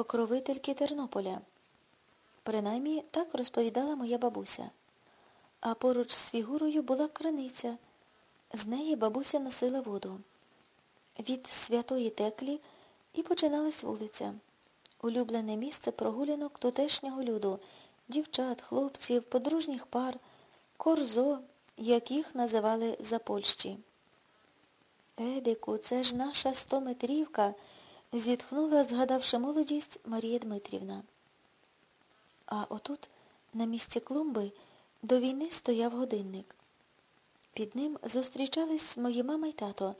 покровительки Тернополя. Принаймні так розповідала моя бабуся. А поруч з фігурою була краниця. З неї бабуся носила воду. Від святої теклі і починалась вулиця. Улюблене місце прогулянок тутешнього люду, дівчат, хлопців, подружніх пар, корзо, як їх називали за Польщі. Едику, це ж наша стометрівка, зітхнула, згадавши молодість Марія Дмитрівна. А отут, на місці клумби, до війни стояв годинник. Під ним зустрічались мої мама й тато.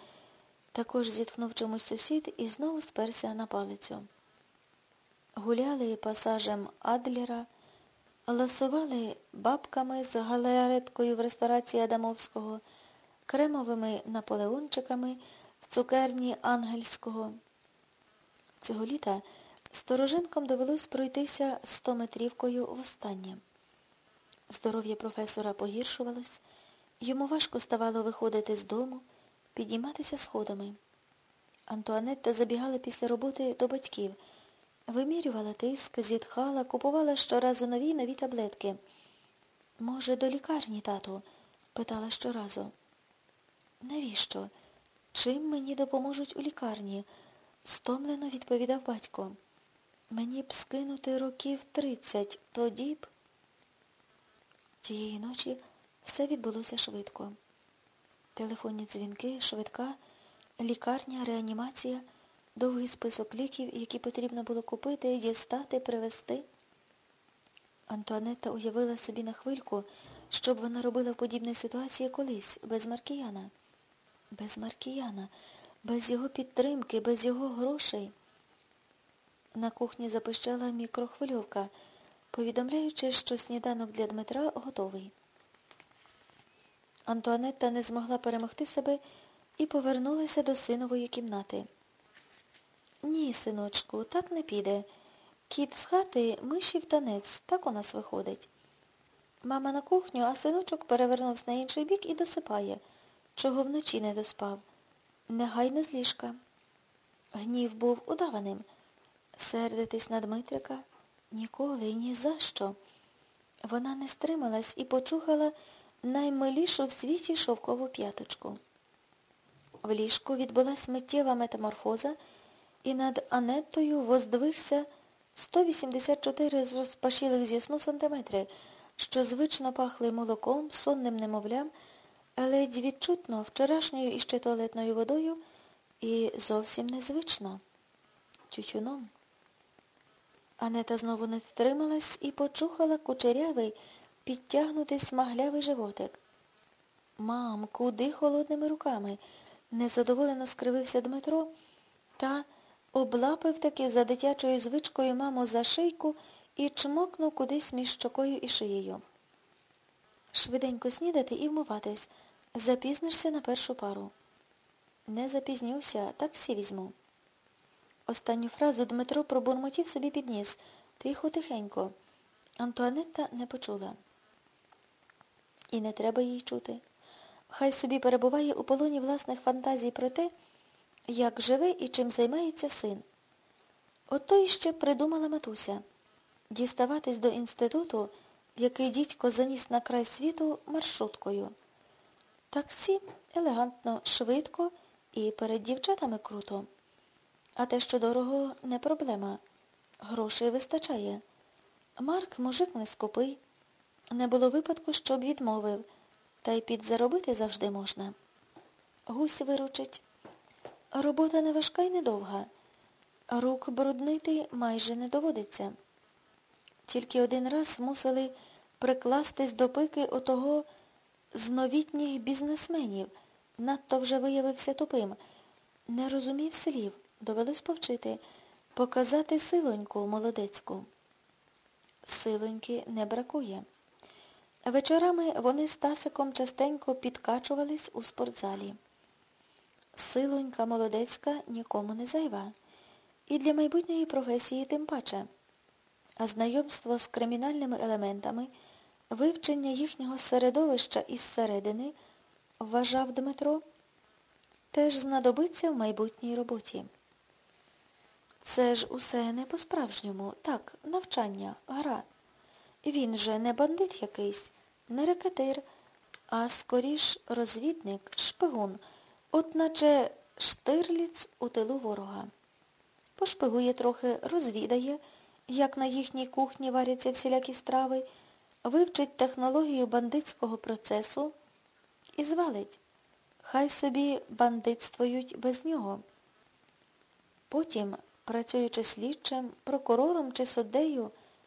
Також зітхнув чомусь сусід і знову сперся на палицю. Гуляли пасажем Адлера, ласували бабками з галереткою в ресторації Адамовського, кремовими наполеончиками в цукерні Ангельського. Цього літа стороженкам довелось пройтися стометрівкою востаннє. Здоров'я професора погіршувалось, йому важко ставало виходити з дому, підійматися сходами. Антуанетта забігала після роботи до батьків, вимірювала тиск, зітхала, купувала щоразу нові нові таблетки. Може, до лікарні, тату? питала щоразу. Навіщо? Чим мені допоможуть у лікарні? Стомлено відповідав батько. Мені б скинути років тридцять, тоді б. Тієї ночі все відбулося швидко. Телефонні дзвінки, швидка, лікарня, реанімація, довгий список ліків, які потрібно було купити, дістати, привезти. Антуанетта уявила собі на хвильку, щоб вона робила в подібній ситуації колись, без Маркіяна. Без Маркіяна, без його підтримки, без його грошей. На кухні запищала мікрохвильовка, повідомляючи, що сніданок для Дмитра готовий. Антуанетта не змогла перемогти себе і повернулася до синової кімнати. Ні, синочку, так не піде. Кіт з хати мишів танець, так у нас виходить. Мама на кухню, а синочок перевернувся на інший бік і досипає, чого вночі не доспав. Негайно з ліжка. Гнів був удаваним. Сердитись на Дмитрика ніколи, ні за що. Вона не стрималась і почухала наймилішу в світі шовкову п'яточку. В ліжку відбулась миттєва метаморфоза, і над Анеттою воздвигся 184 з розпашілих зі сну сантиметри, що звично пахли молоком, сонним немовлям, ледь відчутно вчорашньою іще туалетною водою і зовсім незвично тютюном. Анета знову не стрималась і почухала кучерявий, підтягнутий смаглявий животик. Мам, куди холодними руками? Незадоволено скривився Дмитро та облапив таки за дитячою звичкою маму за шийку і чмокнув кудись між щокою і шиєю. Швиденько снідати і вмиватись. Запізнишся на першу пару. Не запізнюся, таксі візьму. Останню фразу Дмитро пробурмотів собі підніс. Тихо, тихенько. Антуанетта не почула. І не треба їй чути. Хай собі перебуває у полоні власних фантазій про те, як живе і чим займається син. Ото іще придумала матуся діставатись до інституту, який дідько заніс на край світу маршруткою. Таксі елегантно, швидко і перед дівчатами круто. А те, що дорого, не проблема. Грошей вистачає. Марк мужик не скупий. Не було випадку, щоб відмовив, та й підзаробити завжди можна. Гусь виручить. Робота не важка й недовга. Рук бруднити майже не доводиться. Тільки один раз мусили прикластись до пики отого з новітніх бізнесменів. Надто вже виявився тупим. Не розумів слів. Довелось повчити, показати силоньку молодецьку. Силоньки не бракує. Вечорами вони з Тасиком частенько підкачувались у спортзалі. Силонька молодецька нікому не зайва. І для майбутньої професії тим паче. А знайомство з кримінальними елементами, вивчення їхнього середовища із середини, вважав Дмитро, теж знадобиться в майбутній роботі. Це ж усе не по-справжньому. Так, навчання, гра. Він же не бандит якийсь, не рекетир, а скоріш розвідник, шпигун, от наче штирліц у тилу ворога. Пошпигує трохи, розвідає, як на їхній кухні варяться всілякі страви, вивчить технологію бандитського процесу і звалить. Хай собі бандитствують без нього. Потім, працюючи слідчим, прокурором чи суддею,